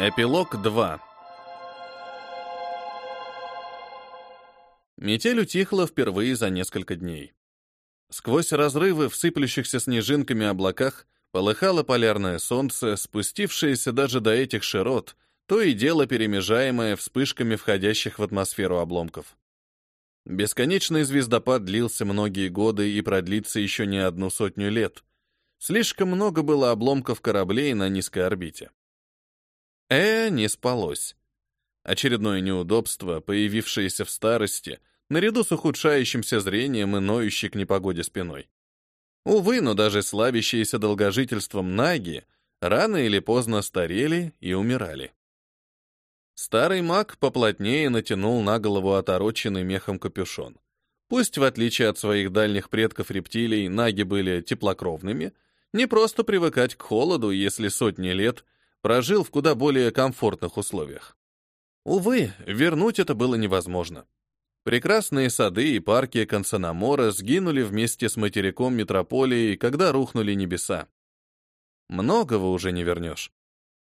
Эпилог 2 Метель утихла впервые за несколько дней. Сквозь разрывы в сыплющихся снежинками облаках полыхало полярное солнце, спустившееся даже до этих широт, то и дело перемежаемое вспышками входящих в атмосферу обломков. Бесконечный звездопад длился многие годы и продлится еще не одну сотню лет. Слишком много было обломков кораблей на низкой орбите. Э, не спалось. Очередное неудобство, появившееся в старости, наряду с ухудшающимся зрением и ноющей к непогоде спиной. Увы, но даже славящиеся долгожительством наги рано или поздно старели и умирали. Старый маг поплотнее натянул на голову отороченный мехом капюшон. Пусть, в отличие от своих дальних предков рептилий, наги были теплокровными, не просто привыкать к холоду, если сотни лет прожил в куда более комфортных условиях. Увы, вернуть это было невозможно. Прекрасные сады и парки Консанамора сгинули вместе с материком метрополии, когда рухнули небеса. Многого уже не вернешь.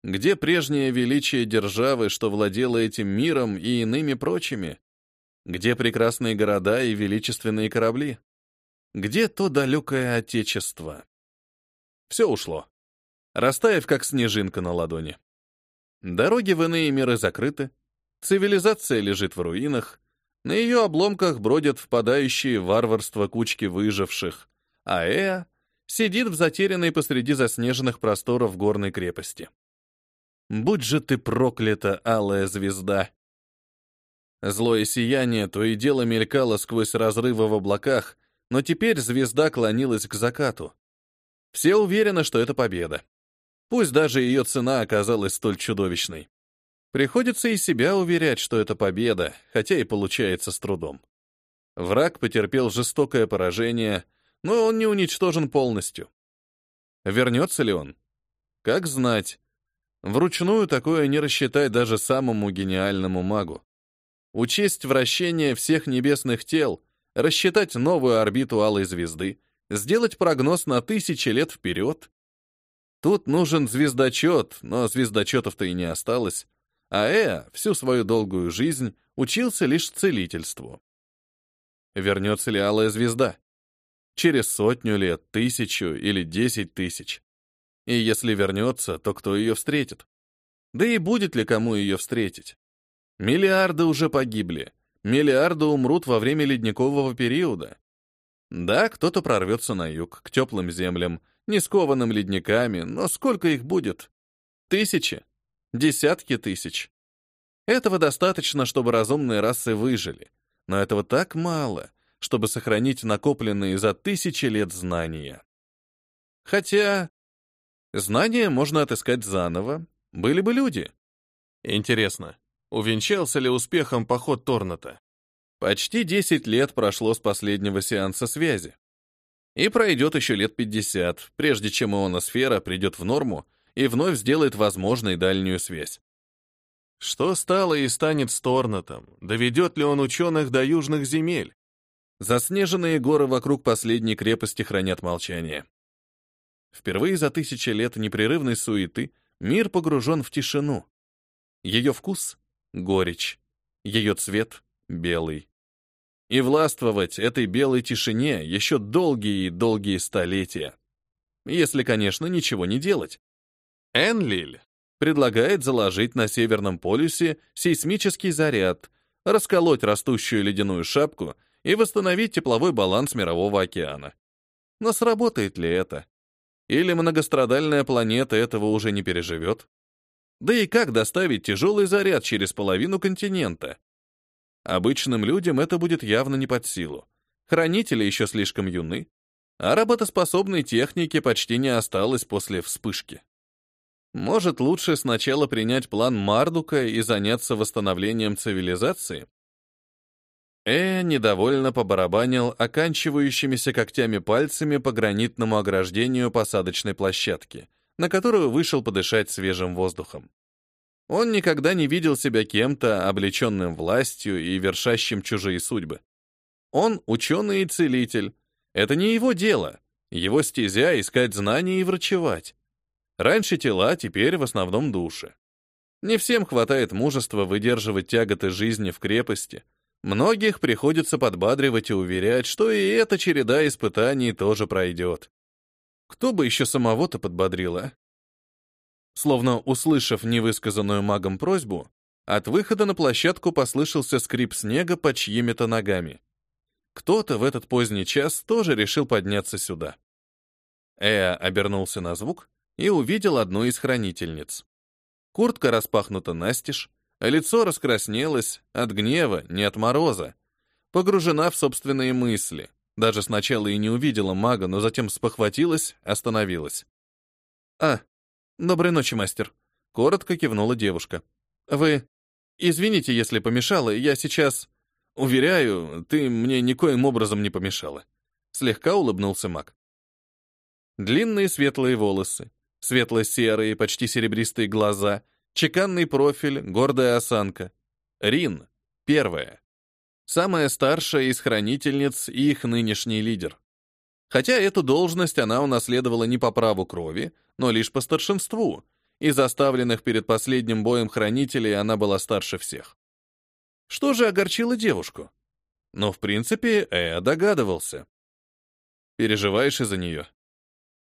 Где прежнее величие державы, что владела этим миром и иными прочими? Где прекрасные города и величественные корабли? Где то далекое отечество? Все ушло, растаяв как снежинка на ладони. Дороги в иные миры закрыты, цивилизация лежит в руинах, на ее обломках бродят впадающие в варварство кучки выживших, а Эа сидит в затерянной посреди заснеженных просторов горной крепости. Будь же ты проклята, алая звезда! Злое сияние то и дело мелькало сквозь разрывы в облаках, но теперь звезда клонилась к закату. Все уверены, что это победа. Пусть даже ее цена оказалась столь чудовищной. Приходится и себя уверять, что это победа, хотя и получается с трудом. Враг потерпел жестокое поражение, но он не уничтожен полностью. Вернется ли он? Как знать. Вручную такое не рассчитать даже самому гениальному магу. Учесть вращение всех небесных тел, рассчитать новую орбиту алой звезды, сделать прогноз на тысячи лет вперед. Тут нужен звездочет, но звездочетов-то и не осталось. А Эа всю свою долгую жизнь учился лишь целительству. Вернется ли алая звезда? Через сотню лет, тысячу или десять тысяч. И если вернется, то кто ее встретит? Да и будет ли кому ее встретить? Миллиарды уже погибли. Миллиарды умрут во время ледникового периода. Да, кто-то прорвется на юг, к теплым землям, не скованным ледниками, но сколько их будет? Тысячи? Десятки тысяч? Этого достаточно, чтобы разумные расы выжили. Но этого так мало, чтобы сохранить накопленные за тысячи лет знания. Хотя Знания можно отыскать заново. Были бы люди. Интересно, увенчался ли успехом поход Торната? Почти 10 лет прошло с последнего сеанса связи. И пройдет еще лет 50, прежде чем ионосфера придет в норму и вновь сделает возможной дальнюю связь. Что стало и станет с Торнатом? Доведет ли он ученых до южных земель? Заснеженные горы вокруг последней крепости хранят молчание. Впервые за тысячи лет непрерывной суеты мир погружен в тишину. Ее вкус — горечь, ее цвет — белый. И властвовать этой белой тишине еще долгие и долгие столетия. Если, конечно, ничего не делать. Энлиль предлагает заложить на Северном полюсе сейсмический заряд, расколоть растущую ледяную шапку и восстановить тепловой баланс Мирового океана. Но сработает ли это? Или многострадальная планета этого уже не переживет? Да и как доставить тяжелый заряд через половину континента? Обычным людям это будет явно не под силу. Хранители еще слишком юны, а работоспособной техники почти не осталось после вспышки. Может, лучше сначала принять план Мардука и заняться восстановлением цивилизации? Э недовольно побарабанил оканчивающимися когтями пальцами по гранитному ограждению посадочной площадки, на которую вышел подышать свежим воздухом. Он никогда не видел себя кем-то, облеченным властью и вершащим чужие судьбы. Он ученый и целитель. Это не его дело. Его стезя — искать знания и врачевать. Раньше тела, теперь в основном души. Не всем хватает мужества выдерживать тяготы жизни в крепости. Многих приходится подбадривать и уверять, что и эта череда испытаний тоже пройдет. Кто бы еще самого-то подбодрила? Словно услышав невысказанную магом просьбу, от выхода на площадку послышался скрип снега под чьими-то ногами. Кто-то в этот поздний час тоже решил подняться сюда. Эа обернулся на звук и увидел одну из хранительниц. Куртка распахнута настежь, лицо раскраснелось от гнева, не от мороза. Погружена в собственные мысли. Даже сначала и не увидела мага, но затем спохватилась, остановилась. «А, доброй ночи, мастер», — коротко кивнула девушка. «Вы... Извините, если помешала, я сейчас...» «Уверяю, ты мне никоим образом не помешала», — слегка улыбнулся маг. Длинные светлые волосы, светло-серые, почти серебристые глаза, чеканный профиль, гордая осанка. Рин, первая. Самая старшая из хранительниц и их нынешний лидер. Хотя эту должность она унаследовала не по праву крови, но лишь по старшинству. Из оставленных перед последним боем хранителей она была старше всех. Что же огорчило девушку? Но, в принципе, Э догадывался. Переживаешь из-за нее?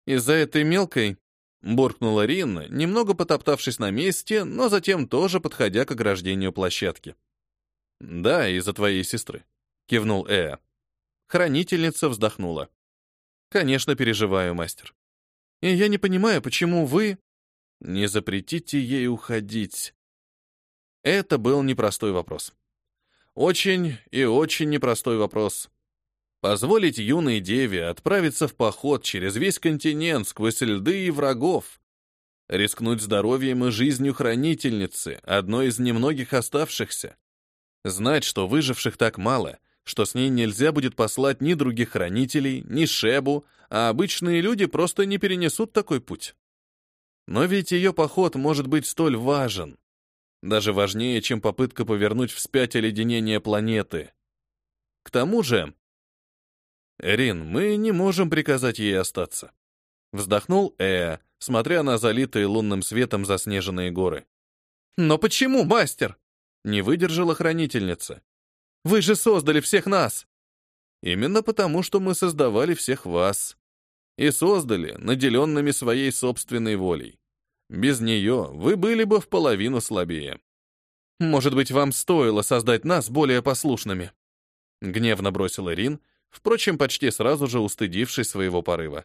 Из-за этой мелкой, буркнула Рин, немного потоптавшись на месте, но затем тоже подходя к ограждению площадки. Да, из-за твоей сестры, кивнул Э. Хранительница вздохнула. Конечно, переживаю, мастер. И я не понимаю, почему вы не запретите ей уходить. Это был непростой вопрос. Очень и очень непростой вопрос. Позволить юной деве отправиться в поход через весь континент сквозь льды и врагов. Рискнуть здоровьем и жизнью хранительницы, одной из немногих оставшихся. Знать, что выживших так мало, что с ней нельзя будет послать ни других хранителей, ни Шебу, а обычные люди просто не перенесут такой путь. Но ведь ее поход может быть столь важен. Даже важнее, чем попытка повернуть вспять оледенение планеты. К тому же, «Рин, мы не можем приказать ей остаться», — вздохнул Эа, смотря на залитые лунным светом заснеженные горы. «Но почему, мастер?» — не выдержала хранительница. «Вы же создали всех нас!» «Именно потому, что мы создавали всех вас. И создали, наделенными своей собственной волей. Без нее вы были бы в половину слабее. Может быть, вам стоило создать нас более послушными?» Гневно бросила Рин, — впрочем, почти сразу же устыдившись своего порыва.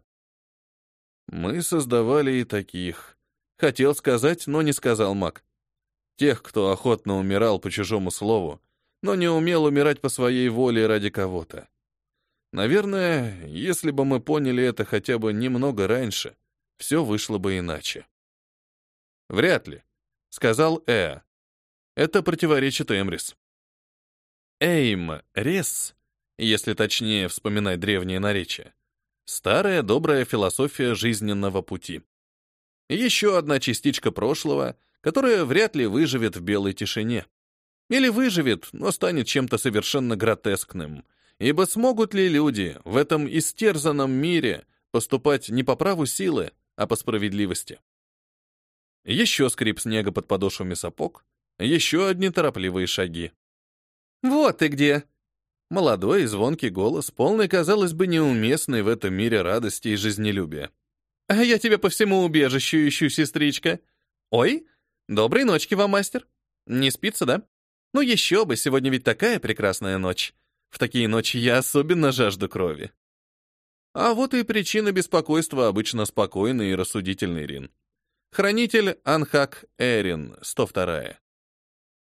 «Мы создавали и таких», — хотел сказать, но не сказал маг. «Тех, кто охотно умирал по чужому слову, но не умел умирать по своей воле ради кого-то. Наверное, если бы мы поняли это хотя бы немного раньше, все вышло бы иначе». «Вряд ли», — сказал Эа. «Это противоречит Эмрис». Эйм, Рес если точнее вспоминать древние наречия. Старая добрая философия жизненного пути. Еще одна частичка прошлого, которая вряд ли выживет в белой тишине. Или выживет, но станет чем-то совершенно гротескным. Ибо смогут ли люди в этом истерзанном мире поступать не по праву силы, а по справедливости? Еще скрип снега под подошвами сапог, еще одни торопливые шаги. «Вот ты где!» Молодой и звонкий голос, полный, казалось бы, неуместный в этом мире радости и жизнелюбия. «А я тебя по всему убежищу ищу, сестричка. Ой, доброй ночки вам, мастер. Не спится, да? Ну еще бы, сегодня ведь такая прекрасная ночь. В такие ночи я особенно жажду крови». А вот и причина беспокойства обычно спокойный и рассудительный Рин. Хранитель Анхак Эрин, 102.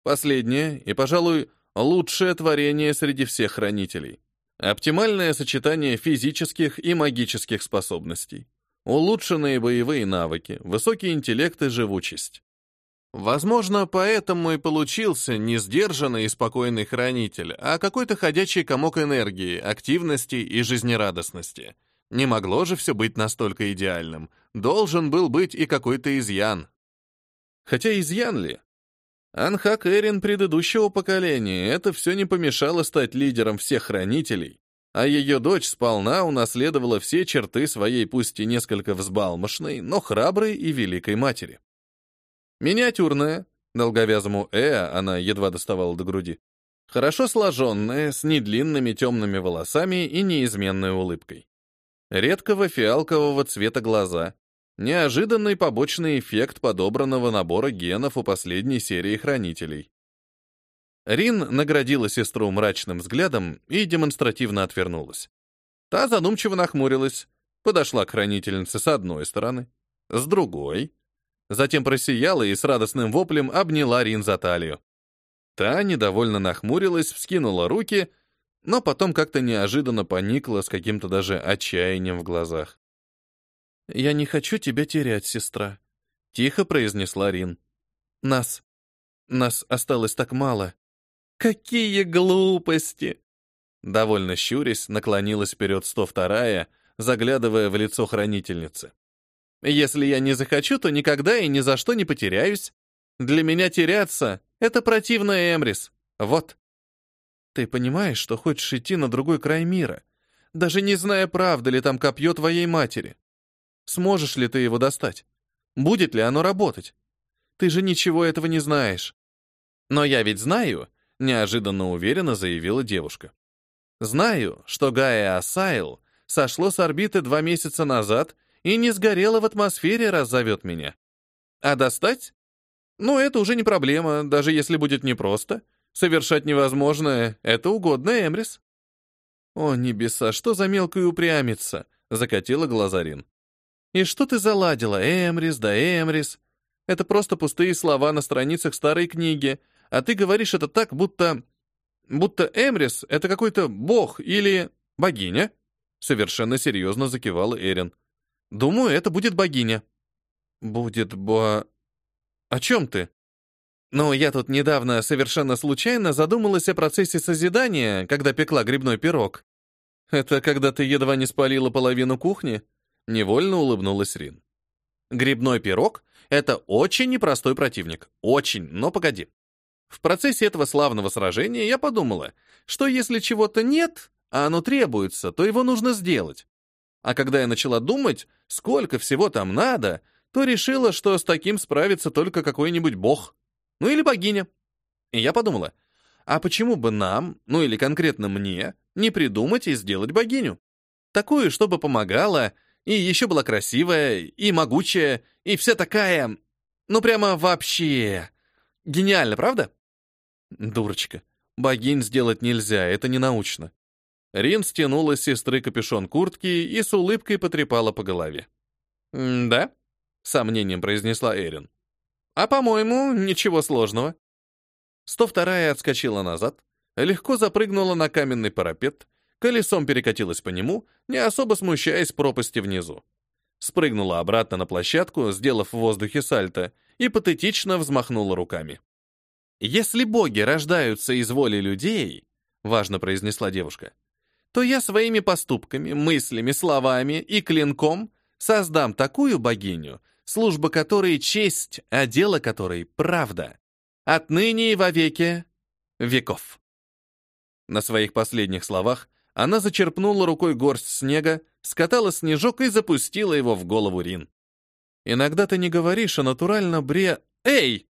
Последняя и, пожалуй, Лучшее творение среди всех хранителей. Оптимальное сочетание физических и магических способностей. Улучшенные боевые навыки, высокий интеллект и живучесть. Возможно, поэтому и получился не сдержанный и спокойный хранитель, а какой-то ходячий комок энергии, активности и жизнерадостности. Не могло же все быть настолько идеальным. Должен был быть и какой-то изъян. Хотя изъян ли? Анхак Эрин предыдущего поколения это все не помешало стать лидером всех хранителей, а ее дочь сполна унаследовала все черты своей пусть и несколько взбалмошной, но храброй и великой матери. Миниатюрная, Долговязому Э она едва доставала до груди. Хорошо сложенная, с недлинными темными волосами и неизменной улыбкой. Редкого фиалкового цвета глаза. Неожиданный побочный эффект подобранного набора генов у последней серии хранителей. Рин наградила сестру мрачным взглядом и демонстративно отвернулась. Та задумчиво нахмурилась, подошла к хранительнице с одной стороны, с другой, затем просияла и с радостным воплем обняла Рин за талию. Та недовольно нахмурилась, вскинула руки, но потом как-то неожиданно поникла с каким-то даже отчаянием в глазах. «Я не хочу тебя терять, сестра», — тихо произнесла Рин. «Нас... нас осталось так мало». «Какие глупости!» Довольно щурясь, наклонилась вперед 102-я, заглядывая в лицо хранительницы. «Если я не захочу, то никогда и ни за что не потеряюсь. Для меня теряться — это противно, Эмрис. Вот». «Ты понимаешь, что хочешь идти на другой край мира, даже не зная, правда ли там копье твоей матери? Сможешь ли ты его достать? Будет ли оно работать? Ты же ничего этого не знаешь». «Но я ведь знаю», — неожиданно уверенно заявила девушка. «Знаю, что Гая Асайл сошло с орбиты два месяца назад и не сгорело в атмосфере, раз зовет меня. А достать? Ну, это уже не проблема, даже если будет непросто. Совершать невозможное — это угодно, Эмрис». «О, небеса, что за мелкая упрямица!» — закатила глаза Рин. «И что ты заладила, Эмрис да Эмрис? Это просто пустые слова на страницах старой книги, а ты говоришь это так, будто... будто Эмрис — это какой-то бог или богиня?» Совершенно серьезно закивала Эрин. «Думаю, это будет богиня». «Будет бо...» «О чем ты?» «Ну, я тут недавно совершенно случайно задумалась о процессе созидания, когда пекла грибной пирог. Это когда ты едва не спалила половину кухни?» Невольно улыбнулась Рин. «Грибной пирог — это очень непростой противник. Очень, но погоди. В процессе этого славного сражения я подумала, что если чего-то нет, а оно требуется, то его нужно сделать. А когда я начала думать, сколько всего там надо, то решила, что с таким справится только какой-нибудь бог. Ну или богиня. И я подумала, а почему бы нам, ну или конкретно мне, не придумать и сделать богиню? Такую, чтобы помогала, и еще была красивая, и могучая, и вся такая... Ну прямо вообще... Гениально, правда? Дурочка. Богинь сделать нельзя, это не научно. Рин стянула с сестры капюшон куртки и с улыбкой потрепала по голове. «Да?» — сомнением произнесла Эрин. «А, по-моему, ничего сложного». 102-я отскочила назад, легко запрыгнула на каменный парапет, колесом перекатилась по нему, не особо смущаясь пропасти внизу. Спрыгнула обратно на площадку, сделав в воздухе сальто, и патетично взмахнула руками. «Если боги рождаются из воли людей», — важно произнесла девушка, то я своими поступками, мыслями, словами и клинком создам такую богиню, служба которой честь, а дело которой правда. Отныне и вовеки веков. На своих последних словах она зачерпнула рукой горсть снега, скатала снежок и запустила его в голову Рин. «Иногда ты не говоришь, а натурально бре... Эй!»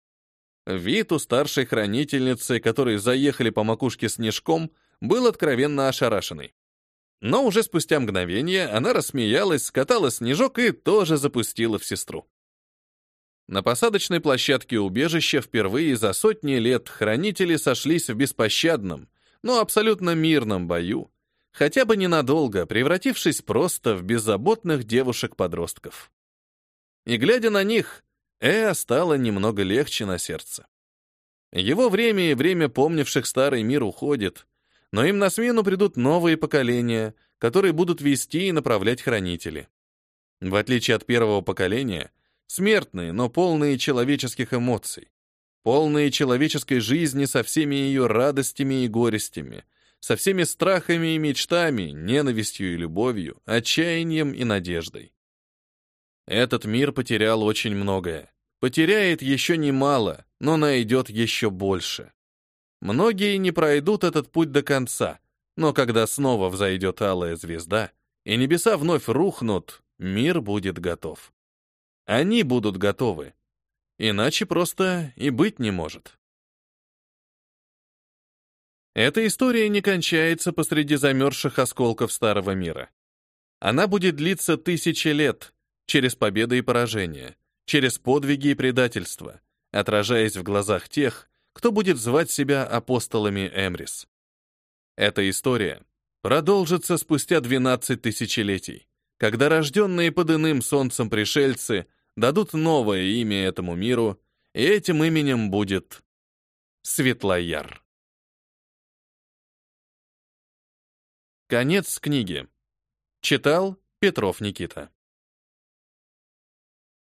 Вид у старшей хранительницы, которые заехали по макушке снежком, был откровенно ошарашенный. Но уже спустя мгновение она рассмеялась, скатала снежок и тоже запустила в сестру. На посадочной площадке убежища впервые за сотни лет хранители сошлись в беспощадном, но абсолютно мирном бою, хотя бы ненадолго, превратившись просто в беззаботных девушек-подростков. И глядя на них, Эа стало немного легче на сердце. Его время и время помнивших старый мир уходит, но им на смену придут новые поколения, которые будут вести и направлять хранители. В отличие от первого поколения, смертные, но полные человеческих эмоций, полные человеческой жизни со всеми ее радостями и горестями, со всеми страхами и мечтами, ненавистью и любовью, отчаянием и надеждой. Этот мир потерял очень многое. Потеряет еще немало, но найдет еще больше. Многие не пройдут этот путь до конца, но когда снова взойдет алая звезда, и небеса вновь рухнут, мир будет готов. Они будут готовы. Иначе просто и быть не может. Эта история не кончается посреди замерзших осколков старого мира. Она будет длиться тысячи лет, через победы и поражения, через подвиги и предательства, отражаясь в глазах тех, кто будет звать себя апостолами Эмрис. Эта история продолжится спустя 12 тысячелетий, когда рожденные под иным солнцем пришельцы дадут новое имя этому миру, и этим именем будет Светлояр. Конец книги. Читал Петров Никита.